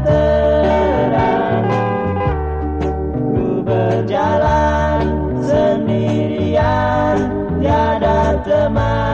terang. Ku berjalan sendirian Tiada teman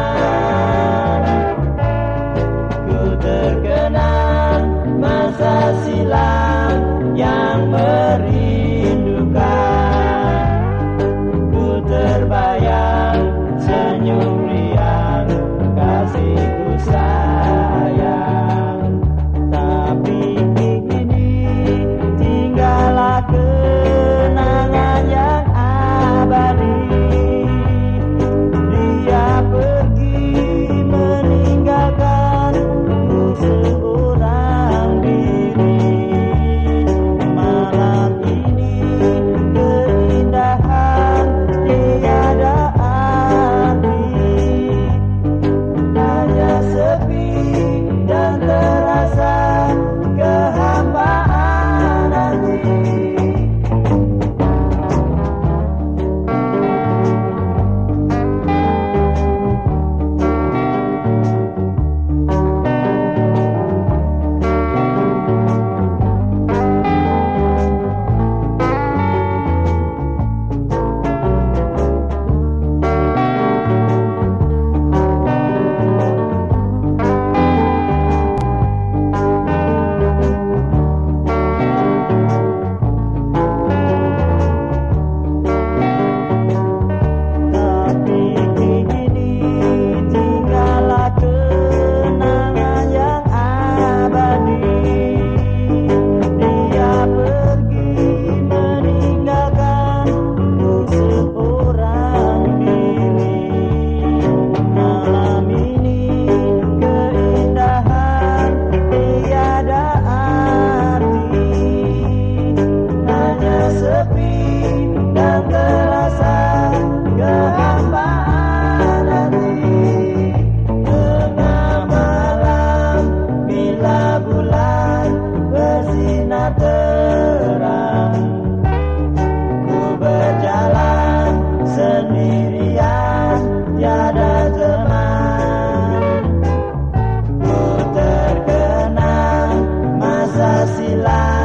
alive.